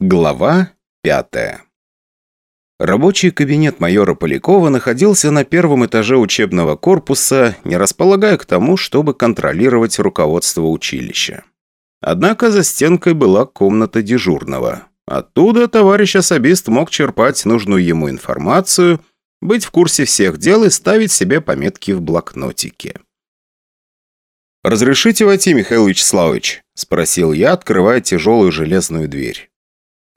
Глава пятая Рабочий кабинет майора Полякова находился на первом этаже учебного корпуса, не располагая к тому, чтобы контролировать руководство училища. Однако за стенкой была комната дежурного. Оттуда товарищ особист мог черпать нужную ему информацию, быть в курсе всех дел и ставить себе пометки в блокнотике. «Разрешите войти, Михаил Вячеславович?» – спросил я, открывая тяжелую железную дверь.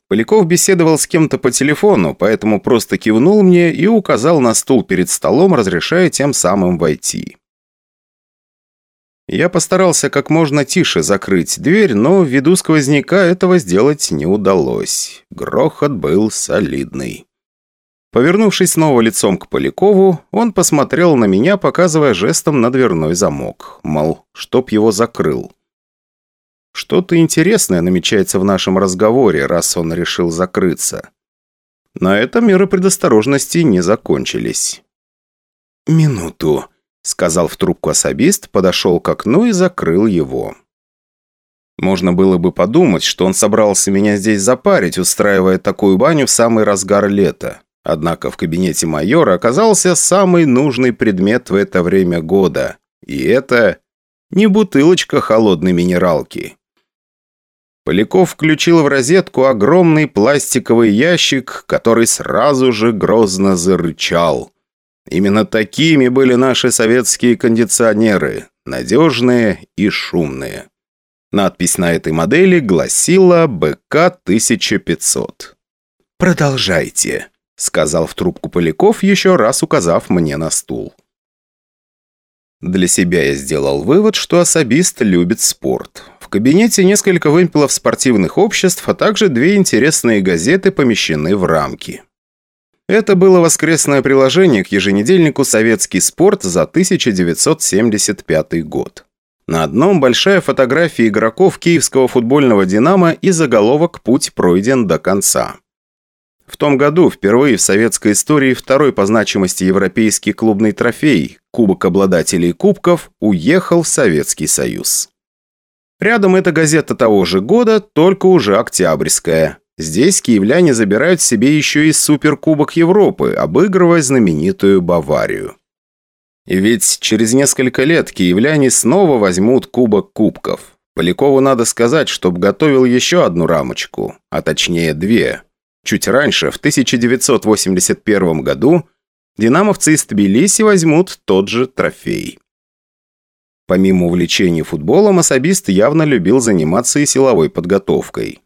Поляков беседовал с кем-то по телефону, поэтому просто кивнул мне и указал на стул перед столом, разрешая тем самым войти. Я постарался как можно тише закрыть дверь, но ввиду сквозняка этого сделать не удалось. Грохот был солидный. Повернувшись снова лицом к Полякову, он посмотрел на меня, показывая жестом на дверной замок, мол, чтоб его закрыл. Что-то интересное намечается в нашем разговоре, раз он решил закрыться. На этом меры предосторожности не закончились. «Минуту», — сказал в трубку особист, подошел к окну и закрыл его. Можно было бы подумать, что он собрался меня здесь запарить, устраивая такую баню в самый разгар лета. Однако в кабинете майора оказался самый нужный предмет в это время года. И это не бутылочка холодной минералки. Поляков включил в розетку огромный пластиковый ящик, который сразу же грозно зарычал. Именно такими были наши советские кондиционеры, надежные и шумные. Надпись на этой модели гласила «БК-1500». «Продолжайте», — сказал в трубку Поляков, еще раз указав мне на стул. Для себя я сделал вывод, что особист любит спорт. В кабинете несколько вымпелов спортивных обществ, а также две интересные газеты помещены в рамки. Это было воскресное приложение к еженедельнику «Советский спорт» за 1975 год. На одном большая фотография игроков киевского футбольного «Динамо» и заголовок «Путь пройден до конца». В том году впервые в советской истории второй по значимости европейский клубный трофей – Кубок обладателей кубков – уехал в Советский Союз. Рядом эта газета того же года, только уже октябрьская. Здесь киевляне забирают себе еще и Суперкубок Европы, обыгрывая знаменитую Баварию. И ведь через несколько лет киевляне снова возьмут Кубок Кубков. Полякову надо сказать, чтоб готовил еще одну рамочку, а точнее две. Чуть раньше, в 1981 году, динамовцы из Тбилиси возьмут тот же трофей. Помимо увлечений футболом, особист явно любил заниматься и силовой подготовкой.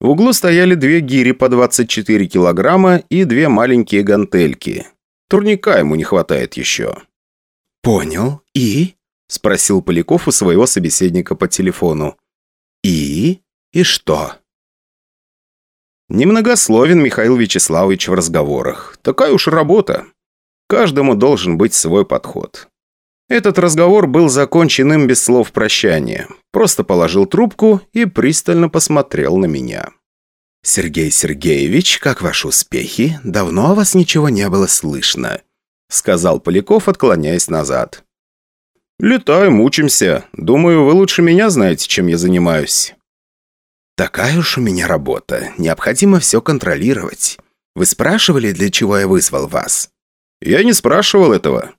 В углу стояли две гири по 24 килограмма и две маленькие гантельки. Турника ему не хватает еще. «Понял. И?» – спросил Поляков у своего собеседника по телефону. «И? И что?» Немногословен Михаил Вячеславович в разговорах. Такая уж работа. Каждому должен быть свой подход. Этот разговор был закончен им без слов прощания. Просто положил трубку и пристально посмотрел на меня. «Сергей Сергеевич, как ваши успехи? Давно о вас ничего не было слышно», сказал Поляков, отклоняясь назад. «Летаем, учимся. Думаю, вы лучше меня знаете, чем я занимаюсь». «Такая уж у меня работа. Необходимо все контролировать. Вы спрашивали, для чего я вызвал вас?» «Я не спрашивал этого.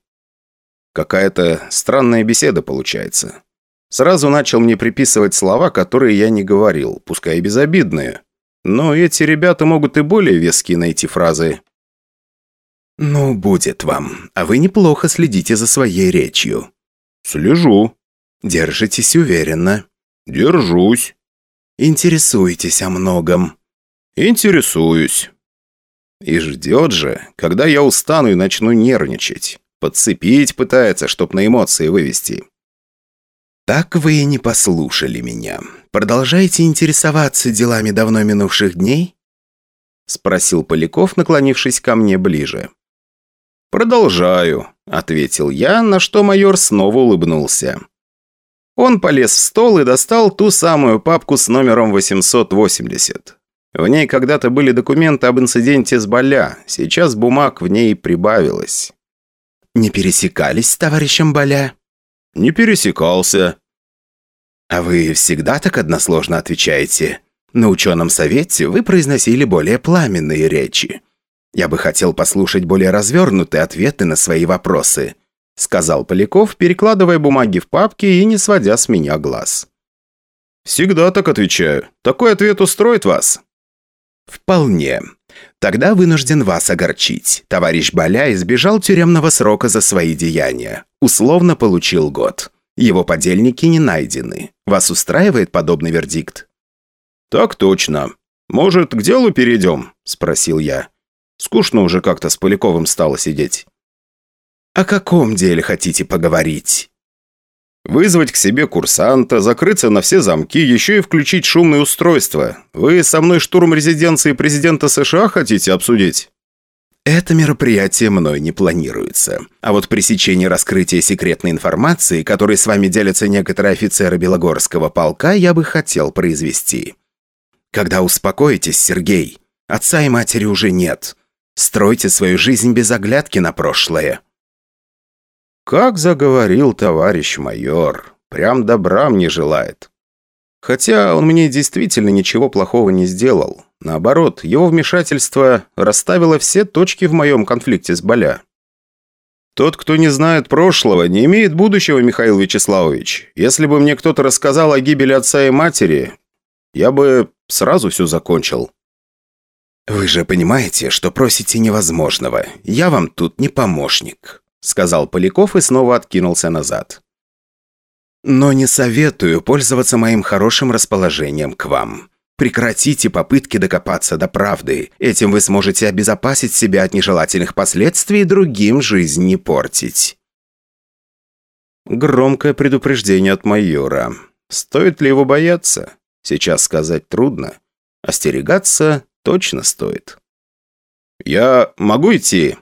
Какая-то странная беседа получается. Сразу начал мне приписывать слова, которые я не говорил, пускай и безобидные. Но эти ребята могут и более веские найти фразы. «Ну, будет вам. А вы неплохо следите за своей речью». «Слежу». «Держитесь уверенно». «Держусь». «Интересуетесь о многом». «Интересуюсь». И ждет же, когда я устану и начну нервничать. Подцепить пытается, чтоб на эмоции вывести. «Так вы и не послушали меня. Продолжаете интересоваться делами давно минувших дней?» Спросил Поляков, наклонившись ко мне ближе. «Продолжаю», — ответил я, на что майор снова улыбнулся. Он полез в стол и достал ту самую папку с номером 880. В ней когда-то были документы об инциденте с Боля, сейчас бумаг в ней прибавилось. Не пересекались с товарищем Боля?» «Не пересекался». «А вы всегда так односложно отвечаете? На ученом совете вы произносили более пламенные речи. Я бы хотел послушать более развернутые ответы на свои вопросы», сказал Поляков, перекладывая бумаги в папки и не сводя с меня глаз. «Всегда так отвечаю. Такой ответ устроит вас?» «Вполне. Тогда вынужден вас огорчить. Товарищ Боля избежал тюремного срока за свои деяния. Условно получил год. Его подельники не найдены. Вас устраивает подобный вердикт?» «Так точно. Может, к делу перейдем?» – спросил я. Скучно уже как-то с Поляковым стало сидеть. «О каком деле хотите поговорить?» Вызвать к себе курсанта, закрыться на все замки, еще и включить шумное устройство. Вы со мной штурм резиденции президента США хотите обсудить? Это мероприятие мной не планируется. А вот пресечение раскрытия секретной информации, которой с вами делятся некоторые офицеры Белогорского полка, я бы хотел произвести. Когда успокоитесь, Сергей, отца и матери уже нет. Стройте свою жизнь без оглядки на прошлое. Как заговорил товарищ майор. Прям добра мне желает. Хотя он мне действительно ничего плохого не сделал. Наоборот, его вмешательство расставило все точки в моем конфликте с Боля. «Тот, кто не знает прошлого, не имеет будущего, Михаил Вячеславович. Если бы мне кто-то рассказал о гибели отца и матери, я бы сразу все закончил». «Вы же понимаете, что просите невозможного. Я вам тут не помощник сказал Поляков и снова откинулся назад. «Но не советую пользоваться моим хорошим расположением к вам. Прекратите попытки докопаться до правды. Этим вы сможете обезопасить себя от нежелательных последствий и другим жизнь не портить». Громкое предупреждение от майора. Стоит ли его бояться? Сейчас сказать трудно. Остерегаться точно стоит. «Я могу идти?»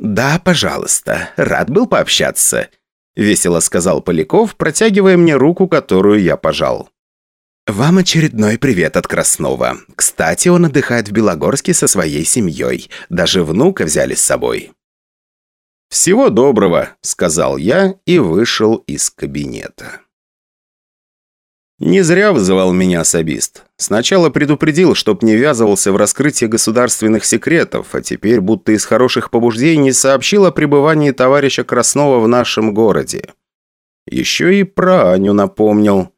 «Да, пожалуйста. Рад был пообщаться», – весело сказал Поляков, протягивая мне руку, которую я пожал. «Вам очередной привет от Краснова. Кстати, он отдыхает в Белогорске со своей семьей. Даже внука взяли с собой». «Всего доброго», – сказал я и вышел из кабинета. Не зря вызывал меня особист. Сначала предупредил, чтоб не ввязывался в раскрытие государственных секретов, а теперь, будто из хороших побуждений, сообщил о пребывании товарища Краснова в нашем городе. Еще и про Аню напомнил.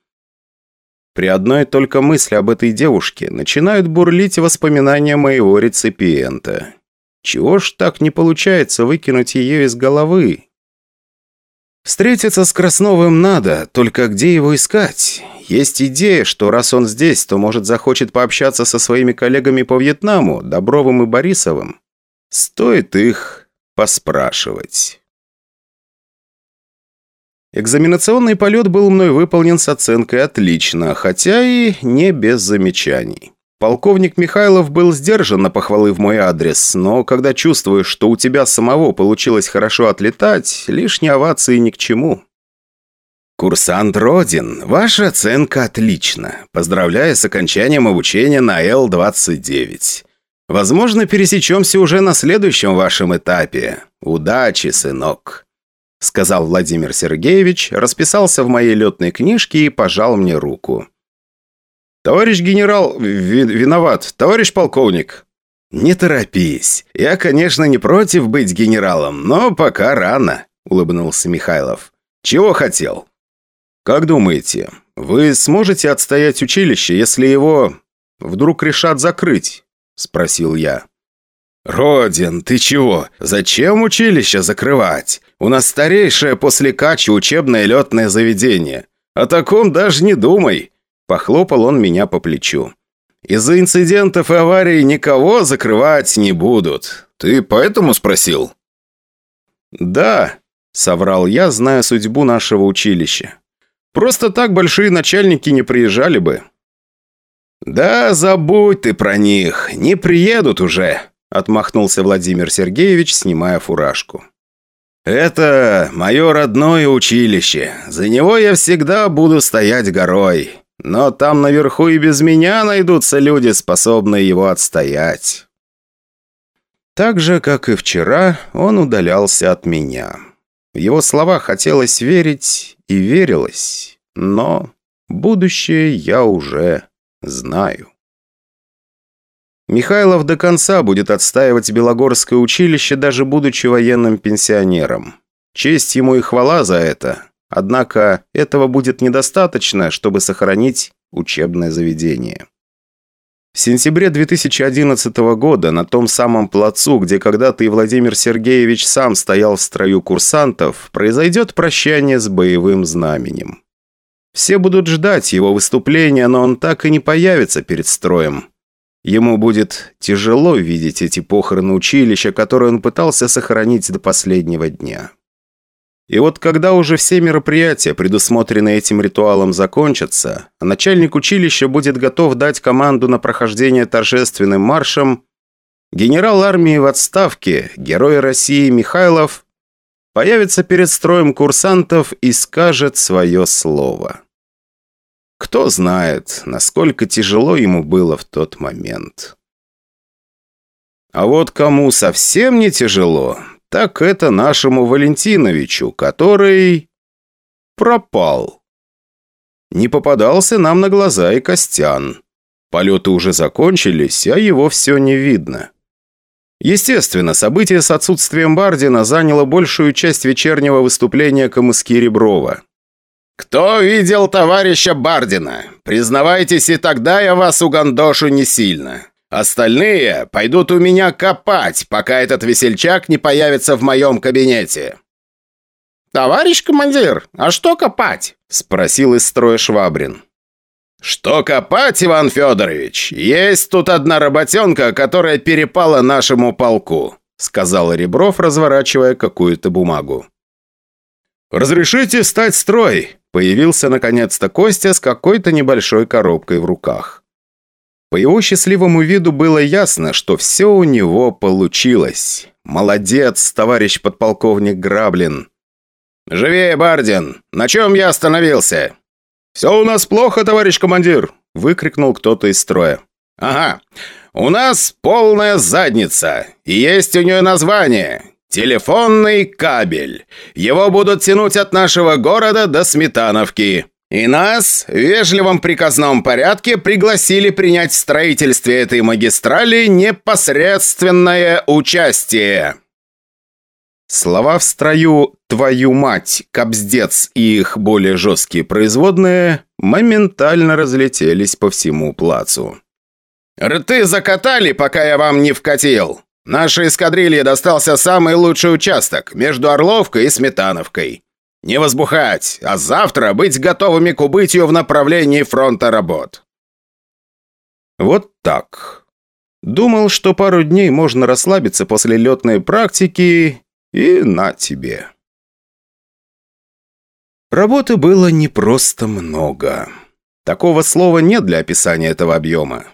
При одной только мысли об этой девушке начинают бурлить воспоминания моего реципиента. Чего ж так не получается выкинуть ее из головы? Встретиться с Красновым надо, только где его искать? Есть идея, что раз он здесь, то, может, захочет пообщаться со своими коллегами по Вьетнаму, Добровым и Борисовым. Стоит их поспрашивать. Экзаменационный полет был мной выполнен с оценкой «отлично», хотя и не без замечаний. Полковник Михайлов был сдержан на похвалы в мой адрес, но когда чувствуешь, что у тебя самого получилось хорошо отлетать, лишние овации ни к чему. «Курсант Родин, ваша оценка отлична. Поздравляю с окончанием обучения на Л-29. Возможно, пересечемся уже на следующем вашем этапе. Удачи, сынок!» Сказал Владимир Сергеевич, расписался в моей летной книжке и пожал мне руку. «Товарищ генерал, ви виноват. Товарищ полковник». «Не торопись. Я, конечно, не против быть генералом, но пока рано», — улыбнулся Михайлов. «Чего хотел?» «Как думаете, вы сможете отстоять училище, если его вдруг решат закрыть?» – спросил я. «Родин, ты чего? Зачем училище закрывать? У нас старейшее после Качи учебное летное заведение. О таком даже не думай!» Похлопал он меня по плечу. «Из-за инцидентов и аварий никого закрывать не будут. Ты поэтому спросил?» «Да», — соврал я, зная судьбу нашего училища. Просто так большие начальники не приезжали бы». «Да забудь ты про них, не приедут уже», – отмахнулся Владимир Сергеевич, снимая фуражку. «Это мое родное училище. За него я всегда буду стоять горой. Но там наверху и без меня найдутся люди, способные его отстоять». Так же, как и вчера, он удалялся от меня. В его слова хотелось верить и верилось, но будущее я уже знаю. Михайлов до конца будет отстаивать Белогорское училище, даже будучи военным пенсионером. Честь ему и хвала за это. Однако этого будет недостаточно, чтобы сохранить учебное заведение. В сентябре 2011 года на том самом плацу, где когда-то и Владимир Сергеевич сам стоял в строю курсантов, произойдет прощание с боевым знаменем. Все будут ждать его выступления, но он так и не появится перед строем. Ему будет тяжело видеть эти похороны училища, которые он пытался сохранить до последнего дня. И вот когда уже все мероприятия, предусмотренные этим ритуалом, закончатся, а начальник училища будет готов дать команду на прохождение торжественным маршем, генерал армии в отставке, герой России Михайлов, появится перед строем курсантов и скажет свое слово. Кто знает, насколько тяжело ему было в тот момент. А вот кому совсем не тяжело, так это нашему Валентиновичу, который... пропал. Не попадался нам на глаза и Костян. Полеты уже закончились, а его все не видно. Естественно, событие с отсутствием Бардина заняло большую часть вечернего выступления Камыски Реброва. «Кто видел товарища Бардина? Признавайтесь, и тогда я вас угандошу не сильно. Остальные пойдут у меня копать, пока этот весельчак не появится в моем кабинете». «Товарищ командир, а что копать?» – спросил из строя Швабрин. «Что копать, Иван Федорович? Есть тут одна работенка, которая перепала нашему полку», – сказал Ребров, разворачивая какую-то бумагу. «Разрешите стать строй?» – появился наконец-то Костя с какой-то небольшой коробкой в руках. По его счастливому виду было ясно, что все у него получилось. Молодец, товарищ подполковник Граблин. «Живее, Бардин! На чем я остановился?» «Все у нас плохо, товарищ командир!» – выкрикнул кто-то из строя. «Ага, у нас полная задница, и есть у нее название – телефонный кабель. Его будут тянуть от нашего города до Сметановки. И нас в вежливом приказном порядке пригласили принять в строительстве этой магистрали непосредственное участие. Слова в строю «твою мать», «кобздец» и их более жесткие производные моментально разлетелись по всему плацу. «Рты закатали, пока я вам не вкатил. Нашей эскадрилье достался самый лучший участок между Орловкой и Сметановкой. Не возбухать, а завтра быть готовыми к убытию в направлении фронта работ. Вот так. Думал, что пару дней можно расслабиться после летной практики, и на тебе. Работы было не просто много. Такого слова нет для описания этого объема.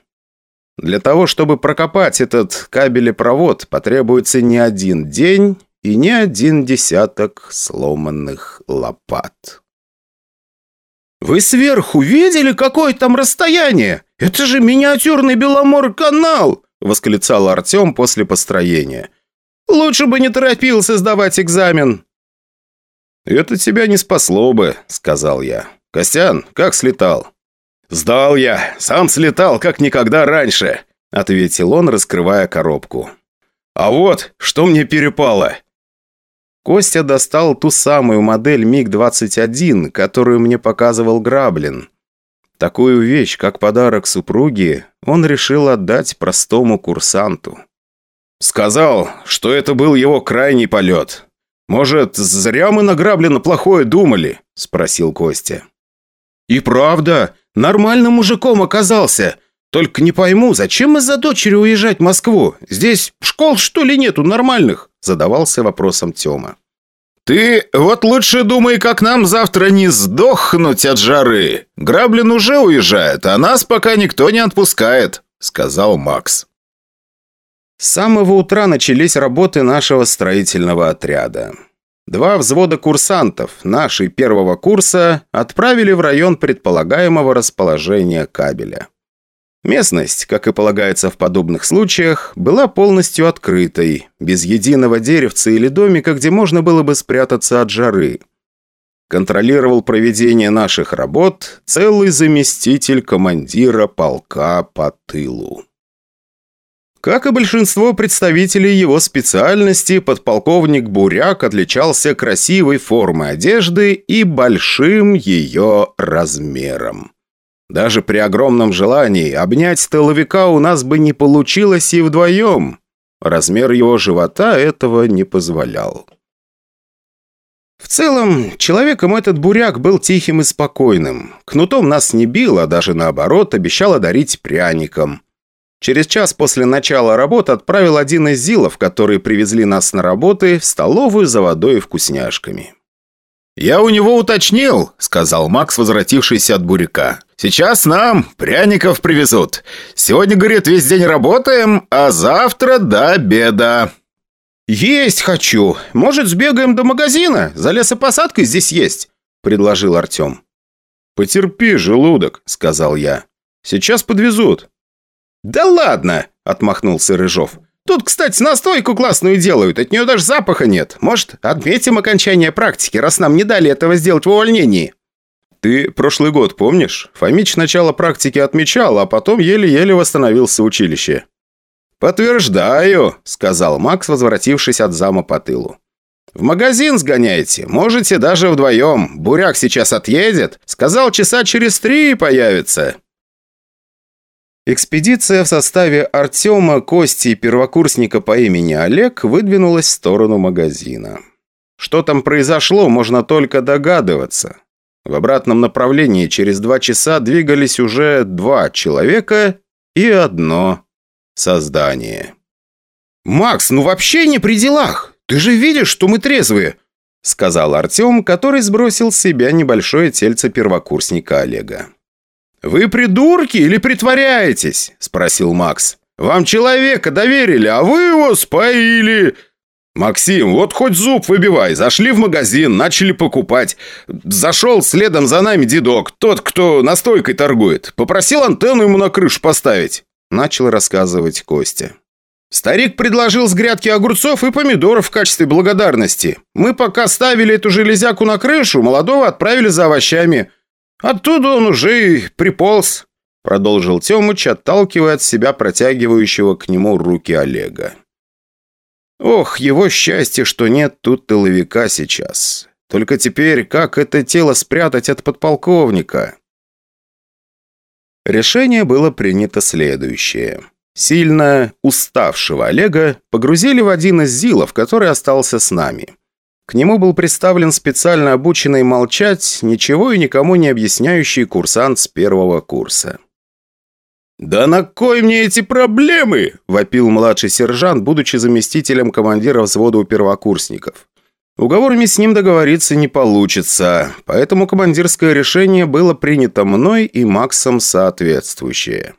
Для того, чтобы прокопать этот кабелепровод, потребуется не один день и не один десяток сломанных лопат. «Вы сверху видели, какое там расстояние? Это же миниатюрный Беломор-канал!» — восклицал Артем после построения. «Лучше бы не торопился сдавать экзамен». «Это тебя не спасло бы», — сказал я. «Костян, как слетал?» «Сдал я. Сам слетал, как никогда раньше», — ответил он, раскрывая коробку. «А вот, что мне перепало. Костя достал ту самую модель МиГ-21, которую мне показывал Граблин. Такую вещь, как подарок супруге, он решил отдать простому курсанту. «Сказал, что это был его крайний полет. Может, зря мы на Граблина плохое думали?» – спросил Костя. «И правда, нормальным мужиком оказался. Только не пойму, зачем из-за дочери уезжать в Москву? Здесь школ, что ли, нету нормальных?» Задавался вопросом Тёма. «Ты вот лучше думай, как нам завтра не сдохнуть от жары. Граблин уже уезжает, а нас пока никто не отпускает», — сказал Макс. С самого утра начались работы нашего строительного отряда. Два взвода курсантов, нашей первого курса, отправили в район предполагаемого расположения кабеля. Местность, как и полагается в подобных случаях, была полностью открытой, без единого деревца или домика, где можно было бы спрятаться от жары. контролировал проведение наших работ целый заместитель командира полка по тылу. Как и большинство представителей его специальности, подполковник Буряк отличался красивой формой одежды и большим ее размером. Даже при огромном желании обнять тыловика у нас бы не получилось и вдвоем. Размер его живота этого не позволял. В целом, человеком этот буряк был тихим и спокойным. Кнутом нас не бил, а даже наоборот, обещал одарить пряником. Через час после начала работы отправил один из зилов, которые привезли нас на работы, в столовую за водой и вкусняшками. «Я у него уточнил», — сказал Макс, возвратившийся от буряка. «Сейчас нам пряников привезут. Сегодня, говорит, весь день работаем, а завтра до обеда». «Есть хочу. Может, сбегаем до магазина? За лесопосадкой здесь есть», — предложил Артем. «Потерпи, желудок», — сказал я. «Сейчас подвезут». «Да ладно!» – отмахнулся Рыжов. «Тут, кстати, настойку классную делают, от нее даже запаха нет. Может, отметим окончание практики, раз нам не дали этого сделать в увольнении?» «Ты прошлый год помнишь? Фомич начало практики отмечал, а потом еле-еле восстановился в училище». «Подтверждаю», – сказал Макс, возвратившись от зама по тылу. «В магазин сгоняйте, можете даже вдвоем. Буряк сейчас отъедет. Сказал, часа через три появится». Экспедиция в составе Артема, Кости и первокурсника по имени Олег выдвинулась в сторону магазина. Что там произошло, можно только догадываться. В обратном направлении через два часа двигались уже два человека и одно создание. «Макс, ну вообще не при делах! Ты же видишь, что мы трезвые!» сказал Артем, который сбросил с себя небольшое тельце первокурсника Олега. «Вы придурки или притворяетесь?» – спросил Макс. «Вам человека доверили, а вы его споили!» «Максим, вот хоть зуб выбивай. Зашли в магазин, начали покупать. Зашел следом за нами дедок, тот, кто настойкой торгует. Попросил антенну ему на крышу поставить». Начал рассказывать Костя. Старик предложил с грядки огурцов и помидоров в качестве благодарности. Мы пока ставили эту железяку на крышу, молодого отправили за овощами. Оттуда он уже и приполз», — продолжил Темыч, отталкивая от себя протягивающего к нему руки Олега. «Ох, его счастье, что нет тут тыловика сейчас. Только теперь как это тело спрятать от подполковника?» Решение было принято следующее. Сильно уставшего Олега погрузили в один из зилов, который остался с нами. К нему был представлен специально обученный молчать, ничего и никому не объясняющий курсант с первого курса. «Да на кой мне эти проблемы?» – вопил младший сержант, будучи заместителем командира взвода у первокурсников. Уговорами с ним договориться не получится, поэтому командирское решение было принято мной и Максом соответствующее.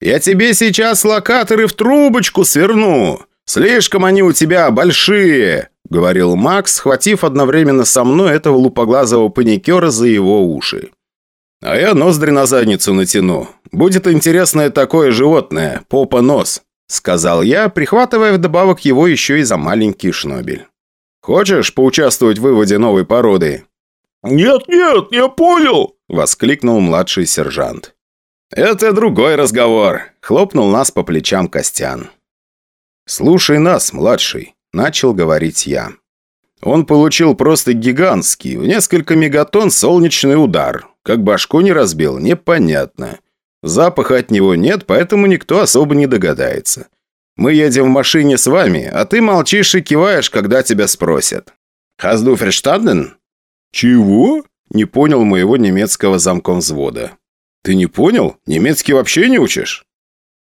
«Я тебе сейчас локаторы в трубочку сверну! Слишком они у тебя большие!» — говорил Макс, схватив одновременно со мной этого лупоглазого паникера за его уши. «А я ноздри на задницу натяну. Будет интересное такое животное, попа-нос», — сказал я, прихватывая вдобавок его еще и за маленький шнобель. «Хочешь поучаствовать в выводе новой породы?» «Нет-нет, я понял!» — воскликнул младший сержант. «Это другой разговор», — хлопнул нас по плечам Костян. «Слушай нас, младший. Начал говорить я. Он получил просто гигантский, в несколько мегатонн солнечный удар. Как башку не разбил, непонятно. Запаха от него нет, поэтому никто особо не догадается. Мы едем в машине с вами, а ты молчишь и киваешь, когда тебя спросят. «Хазду ферштаден?» «Чего?» Не понял моего немецкого замком взвода. «Ты не понял? Немецкий вообще не учишь?»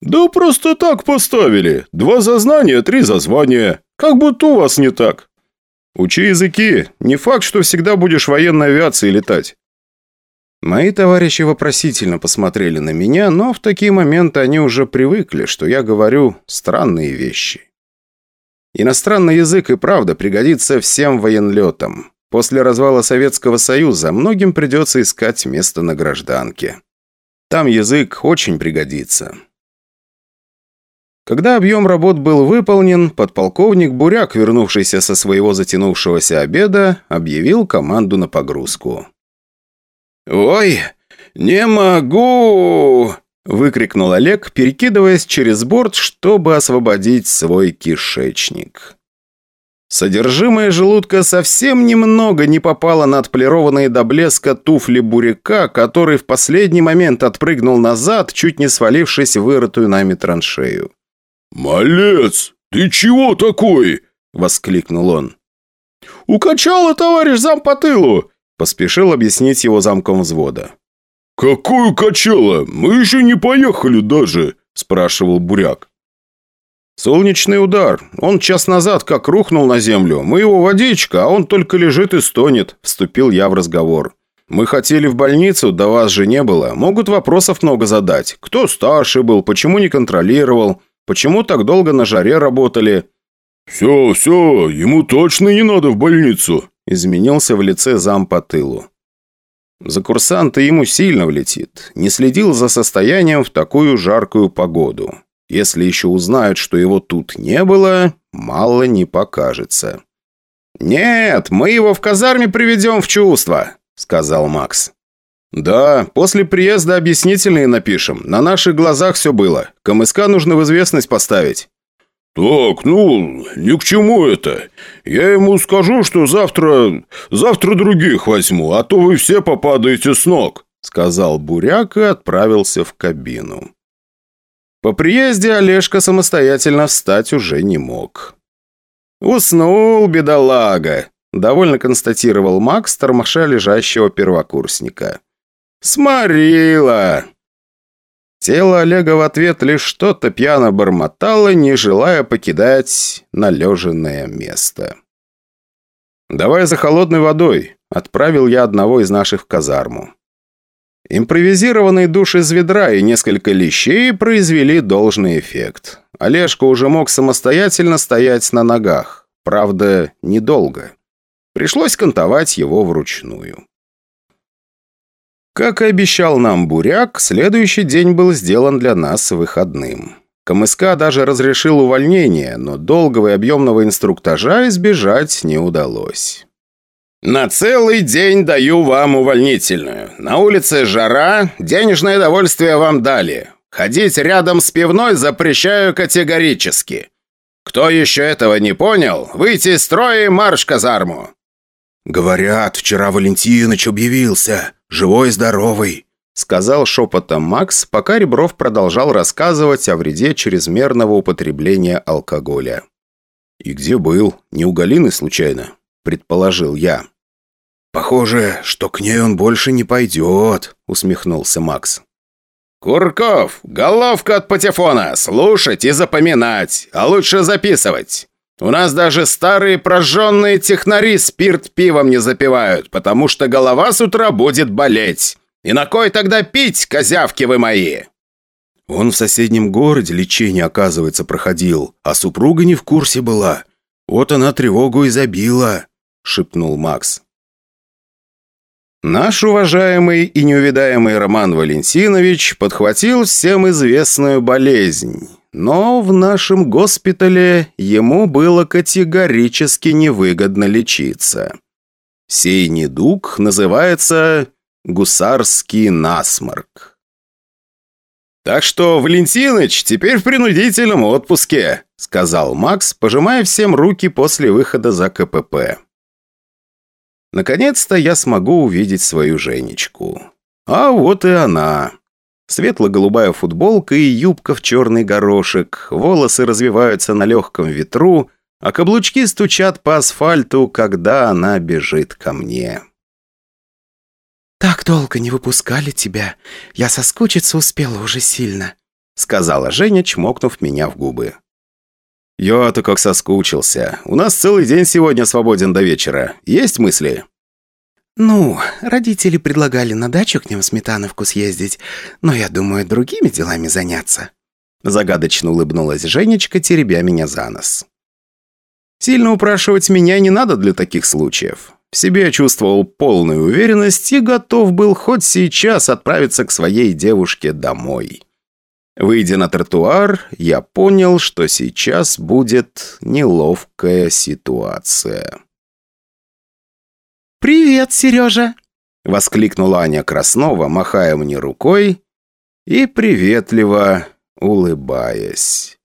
«Да просто так поставили. Два зазнания, три зазвания. Как будто у вас не так». «Учи языки. Не факт, что всегда будешь в военной авиации летать». Мои товарищи вопросительно посмотрели на меня, но в такие моменты они уже привыкли, что я говорю странные вещи. Иностранный язык и правда пригодится всем военлетам. После развала Советского Союза многим придется искать место на гражданке. Там язык очень пригодится. Когда объем работ был выполнен, подполковник Буряк, вернувшийся со своего затянувшегося обеда, объявил команду на погрузку. «Ой, не могу!» – выкрикнул Олег, перекидываясь через борт, чтобы освободить свой кишечник. Содержимое желудка совсем немного не попало на отполированные до блеска туфли буряка, который в последний момент отпрыгнул назад, чуть не свалившись в вырытую нами траншею. «Малец, ты чего такой?» – воскликнул он. «Укачало, товарищ зам по тылу!» – поспешил объяснить его замком взвода. «Какое качало? Мы еще не поехали даже!» – спрашивал Буряк. «Солнечный удар. Он час назад как рухнул на землю. Мы его водичка, а он только лежит и стонет», – вступил я в разговор. «Мы хотели в больницу, да вас же не было. Могут вопросов много задать. Кто старше был, почему не контролировал, почему так долго на жаре работали?» «Все, все, ему точно не надо в больницу», – изменился в лице зам по тылу. За курсанта ему сильно влетит. Не следил за состоянием в такую жаркую погоду. Если еще узнают, что его тут не было, мало не покажется. «Нет, мы его в казарме приведем в чувство», — сказал Макс. «Да, после приезда объяснительные напишем. На наших глазах все было. КМСК нужно в известность поставить». «Так, ну, ни к чему это. Я ему скажу, что завтра... завтра других возьму, а то вы все попадаете с ног», сказал Буряк и отправился в кабину. По приезде Олежка самостоятельно встать уже не мог. «Уснул, бедолага», – довольно констатировал Макс, тормоша лежащего первокурсника. «Сморила!» Тело Олега в ответ лишь что-то пьяно бормотало, не желая покидать належенное место. «Давай за холодной водой», – отправил я одного из наших в казарму. Импровизированный душ из ведра и несколько лещей произвели должный эффект. Олежка уже мог самостоятельно стоять на ногах. Правда, недолго. Пришлось кантовать его вручную. Как и обещал нам Буряк, следующий день был сделан для нас выходным. КМСК даже разрешил увольнение, но долгого и объемного инструктажа избежать не удалось. «На целый день даю вам увольнительную. На улице жара, денежное довольствие вам дали. Ходить рядом с пивной запрещаю категорически. Кто еще этого не понял, выйти из строя и марш казарму!» «Говорят, вчера Валентиныч объявился, живой-здоровый», сказал шепотом Макс, пока Ребров продолжал рассказывать о вреде чрезмерного употребления алкоголя. «И где был? Не у Галины случайно?» – предположил я. «Похоже, что к ней он больше не пойдет», – усмехнулся Макс. «Курков, головка от патефона, слушать и запоминать, а лучше записывать. У нас даже старые прожженные технари спирт пивом не запивают, потому что голова с утра будет болеть. И на кой тогда пить, козявки вы мои?» Он в соседнем городе лечение, оказывается, проходил, а супруга не в курсе была. Вот она тревогу и забила», — шепнул Макс. Наш уважаемый и неувидаемый Роман Валентинович подхватил всем известную болезнь, но в нашем госпитале ему было категорически невыгодно лечиться. Сей недуг называется гусарский насморк. «Так что, Валентиныч, теперь в принудительном отпуске», сказал Макс, пожимая всем руки после выхода за КПП. Наконец-то я смогу увидеть свою Женечку. А вот и она. Светло-голубая футболка и юбка в черный горошек, волосы развиваются на легком ветру, а каблучки стучат по асфальту, когда она бежит ко мне. «Так долго не выпускали тебя. Я соскучиться успела уже сильно», сказала Женя, чмокнув меня в губы. «Я-то как соскучился. У нас целый день сегодня свободен до вечера. Есть мысли?» «Ну, родители предлагали на дачу к ним Сметановку съездить, но я думаю, другими делами заняться». Загадочно улыбнулась Женечка, теребя меня за нос. «Сильно упрашивать меня не надо для таких случаев. В себе я чувствовал полную уверенность и готов был хоть сейчас отправиться к своей девушке домой». Выйдя на тротуар, я понял, что сейчас будет неловкая ситуация. «Привет, Сережа!» — воскликнула Аня Краснова, махая мне рукой и приветливо улыбаясь.